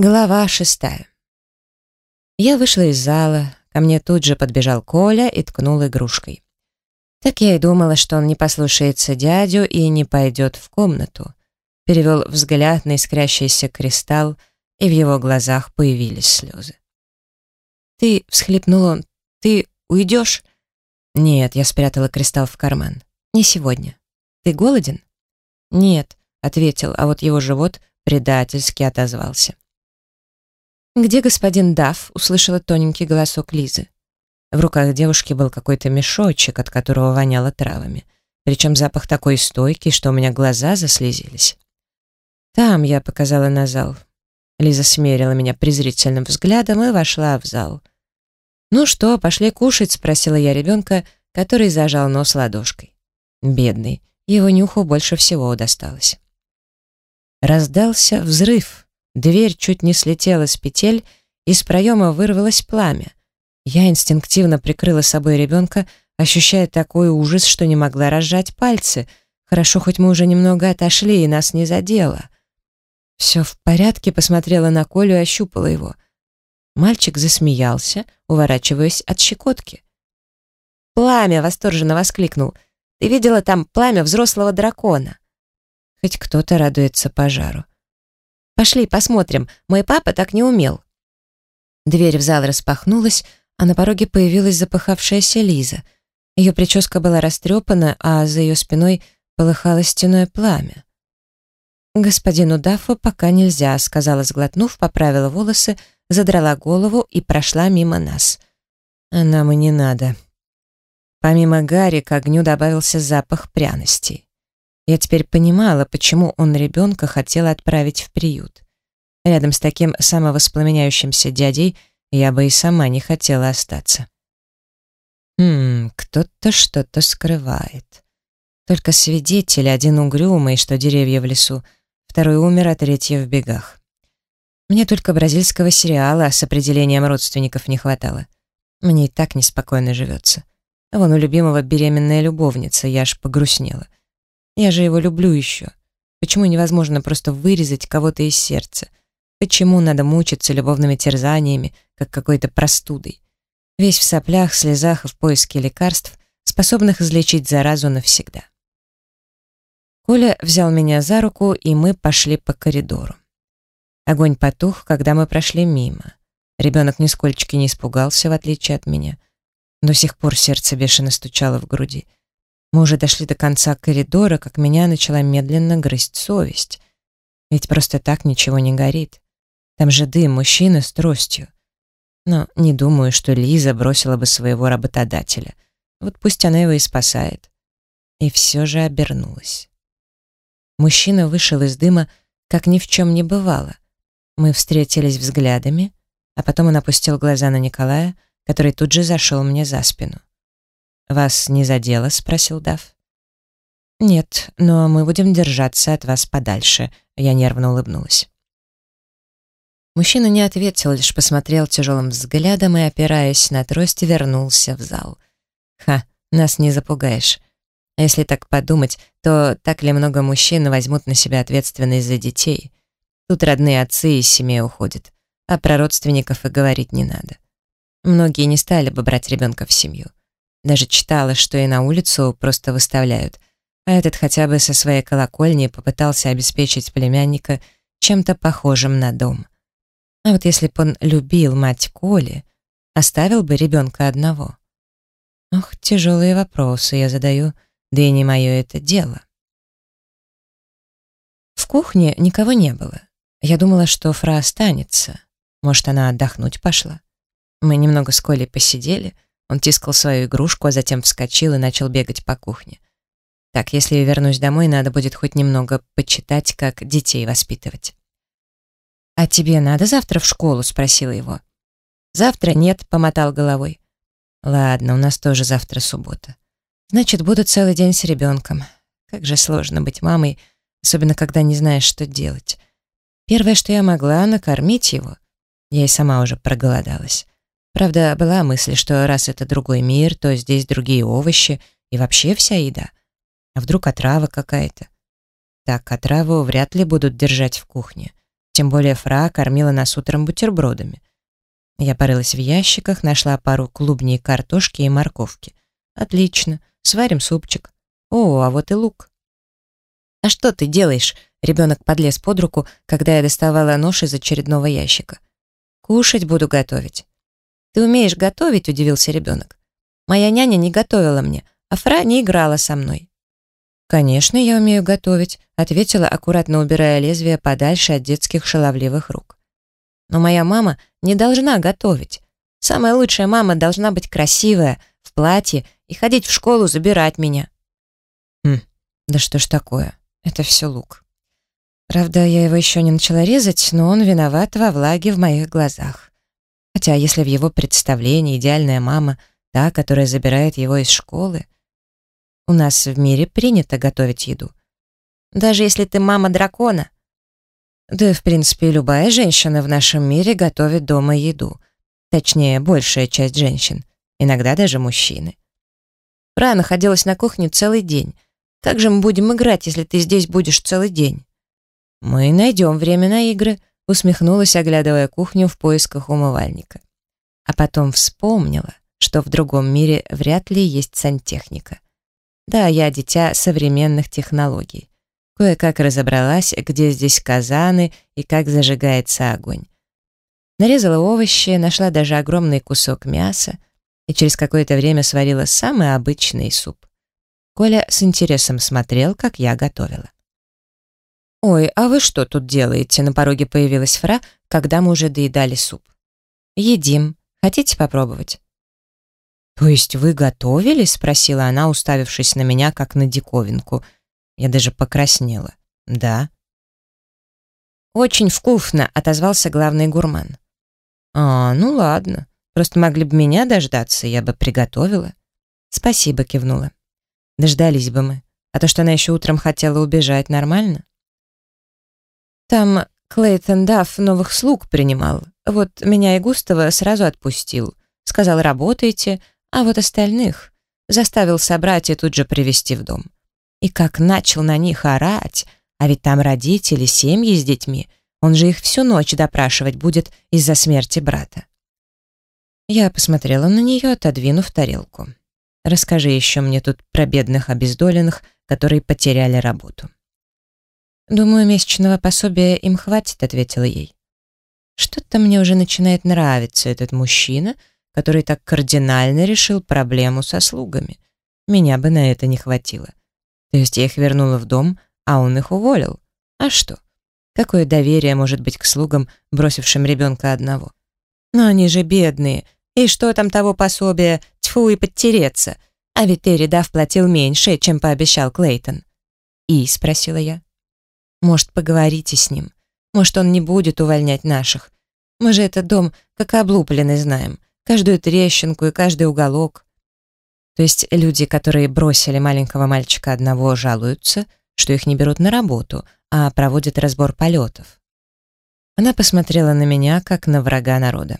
Глава шестая. Я вышла из зала, ко мне тут же подбежал Коля и ткнул игрушкой. Так я и думала, что он не послушается дядю и не пойдет в комнату. Перевел взгляд на искрящийся кристалл, и в его глазах появились слезы. «Ты», — всхлипнул он, — «ты уйдешь?» «Нет», — я спрятала кристалл в карман. «Не сегодня. Ты голоден?» «Нет», — ответил, а вот его живот предательски отозвался. «Где господин Дафф?» — услышала тоненький голосок Лизы. В руках девушки был какой-то мешочек, от которого воняло травами. Причем запах такой стойкий, что у меня глаза заслезились. «Там», — я показала на зал. Лиза смерила меня презрительным взглядом и вошла в зал. «Ну что, пошли кушать?» — спросила я ребенка, который зажал нос ладошкой. Бедный, его нюху больше всего досталось. Раздался взрыв. Дверь чуть не слетела с петель, из проема вырвалось пламя. Я инстинктивно прикрыла собой ребенка, ощущая такой ужас, что не могла разжать пальцы. Хорошо, хоть мы уже немного отошли, и нас не задело. «Все в порядке», — посмотрела на Колю и ощупала его. Мальчик засмеялся, уворачиваясь от щекотки. «Пламя!» — восторженно воскликнул. «Ты видела там пламя взрослого дракона?» Хоть кто-то радуется пожару. Пошли, посмотрим. Мой папа так не умел». Дверь в зал распахнулась, а на пороге появилась запыхавшаяся Лиза. Ее прическа была растрепана, а за ее спиной полыхало стеное пламя. «Господину Даффу пока нельзя», — сказала, сглотнув, поправила волосы, задрала голову и прошла мимо нас. «А нам и не надо». Помимо Гарри к огню добавился запах пряностей. Я теперь понимала, почему он ребенка хотел отправить в приют. Рядом с таким самовоспламеняющимся дядей я бы и сама не хотела остаться. Хм, кто-то что-то скрывает. Только свидетель, один угрюмый, что деревья в лесу, второй умер, а третий в бегах. Мне только бразильского сериала с определением родственников не хватало. Мне и так неспокойно живется. Вон у любимого беременная любовница, я аж погрустнела. Я же его люблю еще. Почему невозможно просто вырезать кого-то из сердца? Почему надо мучиться любовными терзаниями, как какой-то простудой? Весь в соплях, слезах и в поиске лекарств, способных излечить заразу навсегда. Коля взял меня за руку, и мы пошли по коридору. Огонь потух, когда мы прошли мимо. Ребенок нисколько не испугался, в отличие от меня. До сих пор сердце бешено стучало в груди. Мы уже дошли до конца коридора, как меня начала медленно грызть совесть. Ведь просто так ничего не горит. Там же дым, мужчина с тростью. Но не думаю, что Лиза бросила бы своего работодателя. Вот пусть она его и спасает. И все же обернулась. Мужчина вышел из дыма, как ни в чем не бывало. Мы встретились взглядами, а потом он опустил глаза на Николая, который тут же зашел мне за спину. «Вас не задело?» — спросил Дав. «Нет, но мы будем держаться от вас подальше», — я нервно улыбнулась. Мужчина не ответил, лишь посмотрел тяжелым взглядом и, опираясь на трость, вернулся в зал. «Ха, нас не запугаешь. А если так подумать, то так ли много мужчин возьмут на себя ответственность за детей? Тут родные отцы из семьи уходят, а про родственников и говорить не надо. Многие не стали бы брать ребенка в семью. Даже читала, что и на улицу просто выставляют. А этот хотя бы со своей колокольни попытался обеспечить племянника чем-то похожим на дом. А вот если бы он любил мать Коли, оставил бы ребенка одного. Ох, тяжелые вопросы я задаю, да и не мое это дело. В кухне никого не было. Я думала, что Фра останется. Может, она отдохнуть пошла. Мы немного с Колей посидели — он тискал свою игрушку, а затем вскочил и начал бегать по кухне. Так, если я вернусь домой, надо будет хоть немного почитать, как детей воспитывать. «А тебе надо завтра в школу?» — спросила его. «Завтра нет», — помотал головой. «Ладно, у нас тоже завтра суббота. Значит, буду целый день с ребенком. Как же сложно быть мамой, особенно когда не знаешь, что делать. Первое, что я могла, накормить его. Я и сама уже проголодалась. Правда, была мысль, что раз это другой мир, то здесь другие овощи и вообще вся еда. А вдруг отрава какая-то? Так, отраву вряд ли будут держать в кухне. Тем более Фра кормила нас утром бутербродами. Я порылась в ящиках, нашла пару клубней картошки и морковки. Отлично, сварим супчик. О, а вот и лук. «А что ты делаешь?» Ребенок подлез под руку, когда я доставала нож из очередного ящика. «Кушать буду готовить». «Ты умеешь готовить?» — удивился ребенок. «Моя няня не готовила мне, а Фра не играла со мной». «Конечно, я умею готовить», — ответила, аккуратно убирая лезвие подальше от детских шаловливых рук. «Но моя мама не должна готовить. Самая лучшая мама должна быть красивая, в платье и ходить в школу забирать меня». «Хм, да что ж такое?» Это все лук. Правда, я его еще не начала резать, но он виноват во влаге в моих глазах. Хотя, если в его представлении идеальная мама — та, которая забирает его из школы, у нас в мире принято готовить еду. Даже если ты мама дракона. Да, в принципе, любая женщина в нашем мире готовит дома еду. Точнее, большая часть женщин. Иногда даже мужчины. Ра находилась на кухне целый день — как же мы будем играть, если ты здесь будешь целый день?» «Мы найдем время на игры», — усмехнулась, оглядывая кухню в поисках умывальника. А потом вспомнила, что в другом мире вряд ли есть сантехника. Да, я дитя современных технологий. Кое-как разобралась, где здесь казаны и как зажигается огонь. Нарезала овощи, нашла даже огромный кусок мяса и через какое-то время сварила самый обычный суп. Коля с интересом смотрел, как я готовила. «Ой, а вы что тут делаете?» На пороге появилась Фра, когда мы уже доедали суп. «Едим. Хотите попробовать?» «То есть вы готовили?» — спросила она, уставившись на меня, как на диковинку. Я даже покраснела. «Да». «Очень вкусно», — отозвался главный гурман. «А, ну ладно. Просто могли бы меня дождаться, я бы приготовила». «Спасибо», — кивнула. Дождались бы мы. А то, что она еще утром хотела убежать, нормально? Там Клейтон Дафф новых слуг принимал. Вот меня и Густава сразу отпустил. Сказал, работайте, а вот остальных заставил собрать и тут же привести в дом. И как начал на них орать, а ведь там родители, семьи с детьми, он же их всю ночь допрашивать будет из-за смерти брата. Я посмотрела на нее, отодвинув тарелку. Расскажи еще мне тут про бедных обездоленных, которые потеряли работу». «Думаю, месячного пособия им хватит», — ответила ей. «Что-то мне уже начинает нравиться этот мужчина, который так кардинально решил проблему со слугами. Меня бы на это не хватило. То есть я их вернула в дом, а он их уволил. А что? Какое доверие может быть к слугам, бросившим ребенка одного? Но они же бедные. И что там того пособия? Тьфу, и подтереться. А ведь Эридав платил меньше, чем пообещал Клейтон. «И?» — спросила я. «Может, поговорите с ним? Может, он не будет увольнять наших? Мы же этот дом как облупленный знаем. Каждую трещинку и каждый уголок». То есть люди, которые бросили маленького мальчика одного, жалуются, что их не берут на работу, а проводят разбор полетов. Она посмотрела на меня, как на врага народа.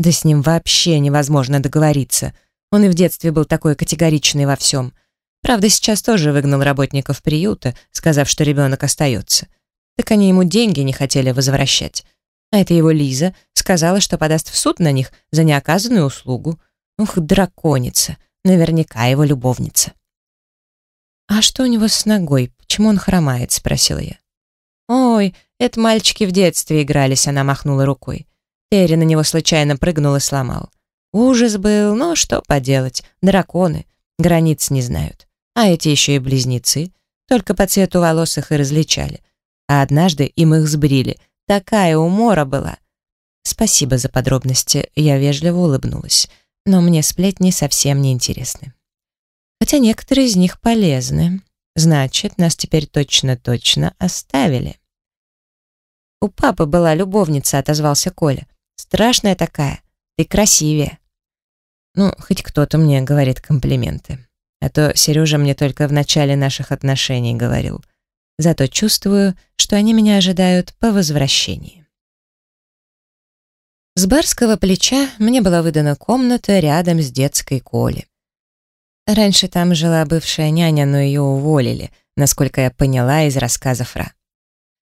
Да с ним вообще невозможно договориться. Он и в детстве был такой категоричный во всем. Правда, сейчас тоже выгнал работников приюта, сказав, что ребенок остается. Так они ему деньги не хотели возвращать. А это его Лиза сказала, что подаст в суд на них за неоказанную услугу. Ух, драконица, наверняка его любовница. «А что у него с ногой? Почему он хромает?» — спросила я. «Ой, это мальчики в детстве игрались», — она махнула рукой. Терри на него случайно прыгнул и сломал. Ужас был, но что поделать, драконы, границ не знают. А эти еще и близнецы, только по цвету волос их и различали. А однажды им их сбрили, такая умора была. Спасибо за подробности, я вежливо улыбнулась, но мне сплетни совсем не интересны. Хотя некоторые из них полезны. Значит, нас теперь точно-точно оставили. «У папы была любовница», — отозвался Коля. Страшная такая. Ты красивее. Ну, хоть кто-то мне говорит комплименты. А то Сережа мне только в начале наших отношений говорил. Зато чувствую, что они меня ожидают по возвращении. С барского плеча мне была выдана комната рядом с детской Коли. Раньше там жила бывшая няня, но ее уволили, насколько я поняла из рассказов Ра.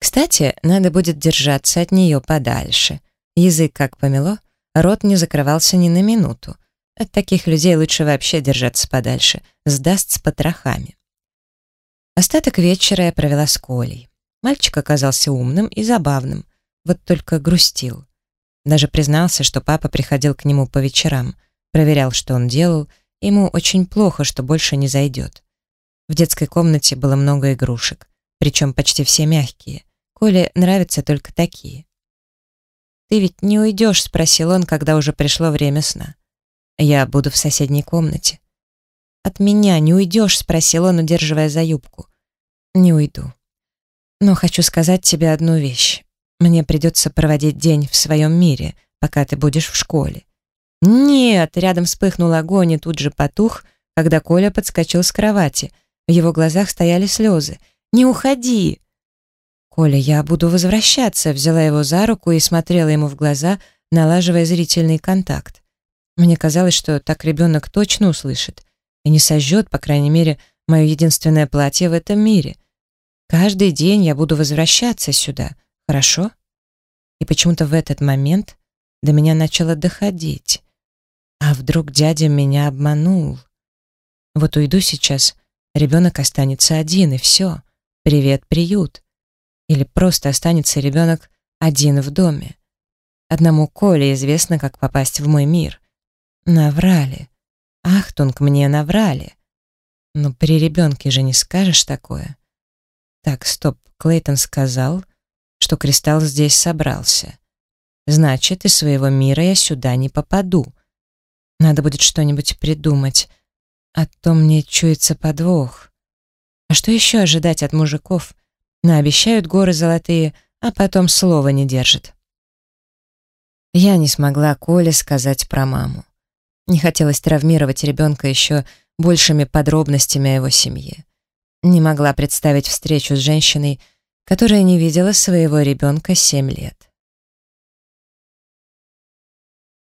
Кстати, надо будет держаться от нее подальше. Язык как помело, рот не закрывался ни на минуту. От таких людей лучше вообще держаться подальше, сдаст с потрохами. Остаток вечера я провела с Колей. Мальчик оказался умным и забавным, вот только грустил. Даже признался, что папа приходил к нему по вечерам, проверял, что он делал, ему очень плохо, что больше не зайдет. В детской комнате было много игрушек, причем почти все мягкие. Коле нравятся только такие. «Ты ведь не уйдешь?» — спросил он, когда уже пришло время сна. «Я буду в соседней комнате». «От меня не уйдешь?» — спросил он, удерживая за юбку. «Не уйду. Но хочу сказать тебе одну вещь. Мне придется проводить день в своем мире, пока ты будешь в школе». «Нет!» — рядом вспыхнул огонь и тут же потух, когда Коля подскочил с кровати. В его глазах стояли слезы. «Не уходи!» «Коля, я буду возвращаться», взяла его за руку и смотрела ему в глаза, налаживая зрительный контакт. Мне казалось, что так ребенок точно услышит и не сожжет, по крайней мере, мое единственное платье в этом мире. Каждый день я буду возвращаться сюда, хорошо? И почему-то в этот момент до меня начало доходить. А вдруг дядя меня обманул? Вот уйду сейчас, ребенок останется один, и все. Привет, приют. Или просто останется ребенок один в доме. Одному Коле известно, как попасть в мой мир. Наврали. Ахтунг, мне наврали. Но при ребенке же не скажешь такое. Так, стоп, Клейтон сказал, что кристалл здесь собрался. Значит, из своего мира я сюда не попаду. Надо будет что-нибудь придумать, а то мне чуется подвох. А что еще ожидать от мужиков, Наобещают горы золотые, а потом слова не держат. Я не смогла Коле сказать про маму. Не хотелось травмировать ребенка еще большими подробностями о его семье. Не могла представить встречу с женщиной, которая не видела своего ребенка семь лет.